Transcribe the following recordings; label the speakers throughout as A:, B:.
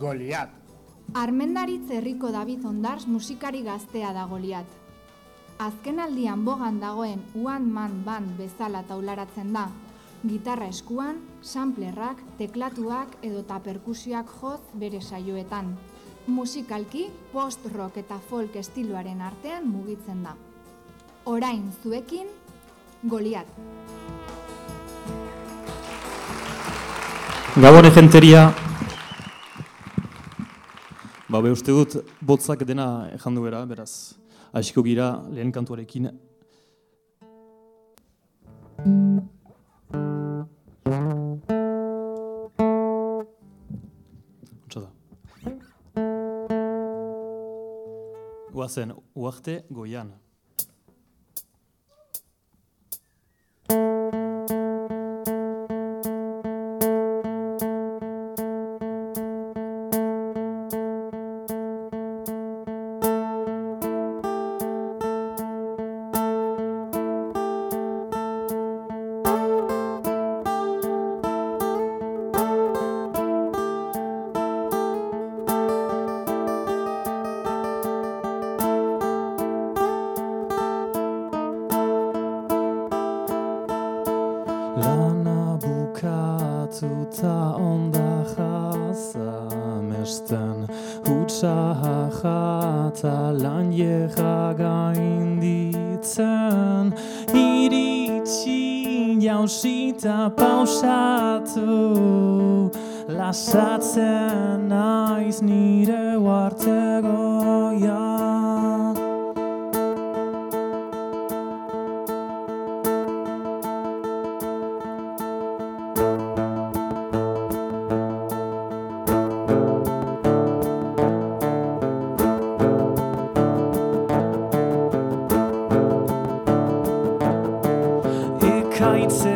A: Goliat.
B: Armendaritz herriko David Ondars musikari gaztea da Goliat. Azken aldian bogan dagoen One Man Band bezala taularatzen da. Gitarra eskuan, samplerrak, teklatuak edo eta perkusioak joz bere saioetan. Musikalki, post-rock eta folk estiloaren artean mugitzen da. Orain zuekin, Goliat.
C: Gabon egenteria. Ba, be uste dut, botzak dena jandu bera, beraz. Hasiko gira, lehen kantuarekin. Ontsa da. Guazen, uarte goian. Jata lan jeja gainditzen Iritsi jausita pausatu Lasatzen naiz nire 凯瑟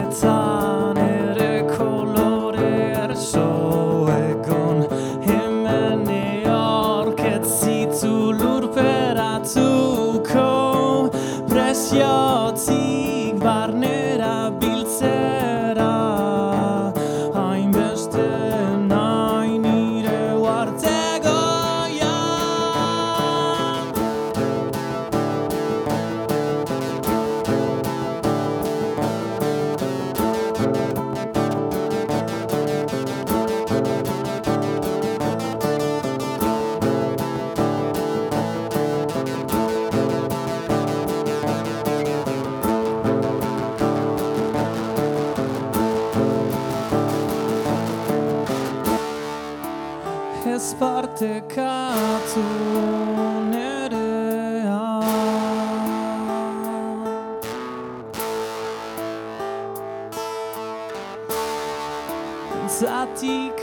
C: Nerea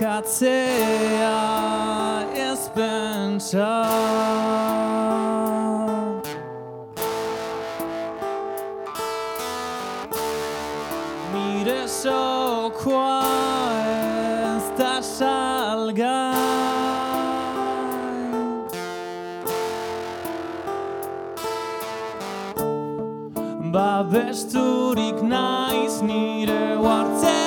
C: Zatikatzea ez pentsa Nire sokoa Babesturik naiz nire uartzegoia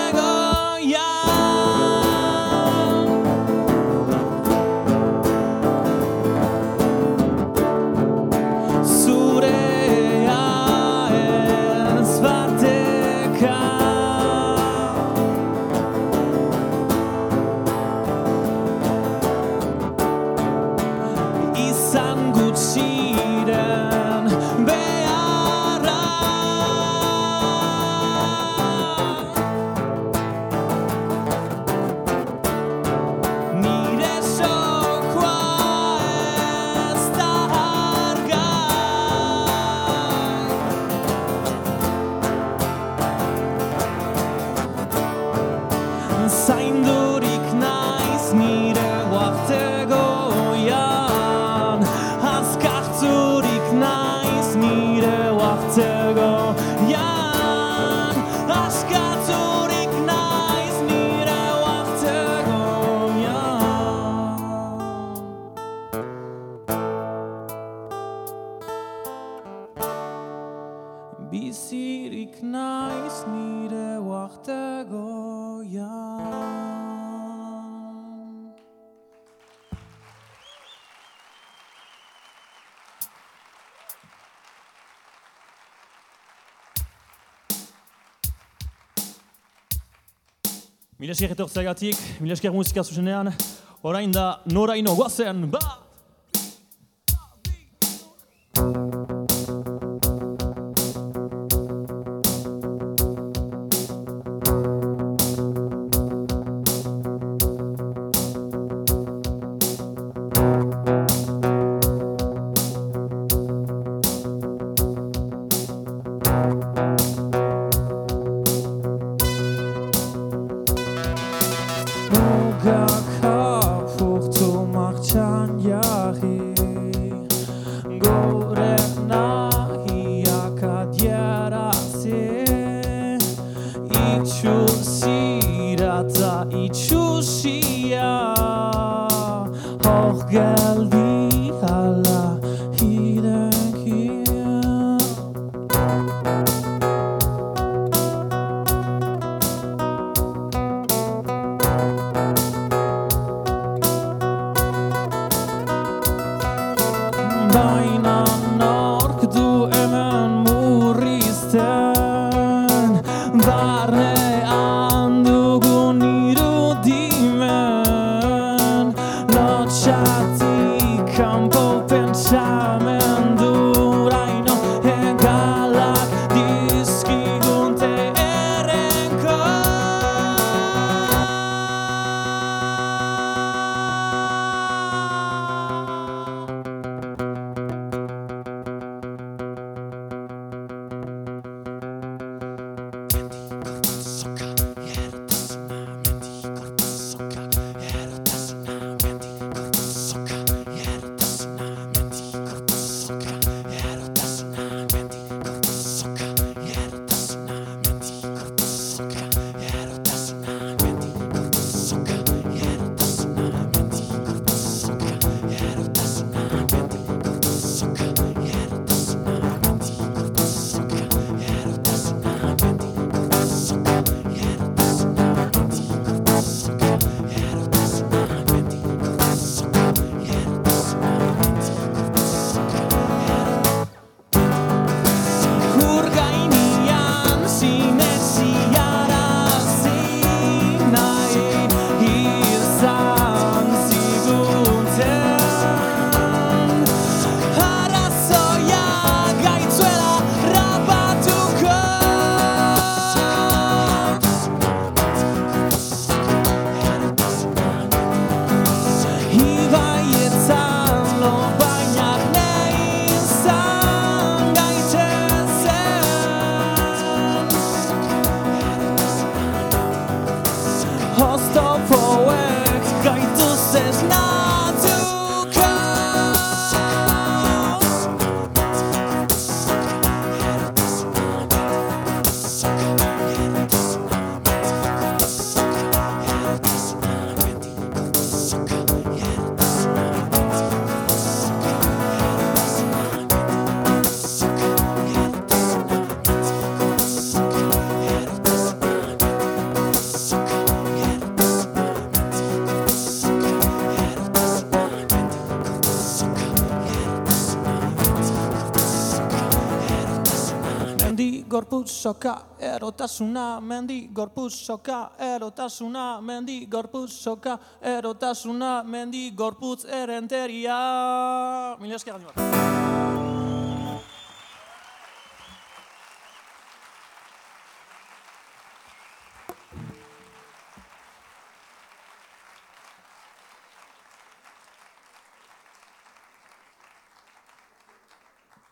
C: bizirik naiz nire uarte
D: Mila esker etortzea gatik, mila esker musika zuzenean, orain da noraino guazen, ba!
C: do gorputz soka erotasuna, mendi gorputz soka erotasuna, mendi gorputz soka erotasuna, mendi gorputz erenteria. Mila esker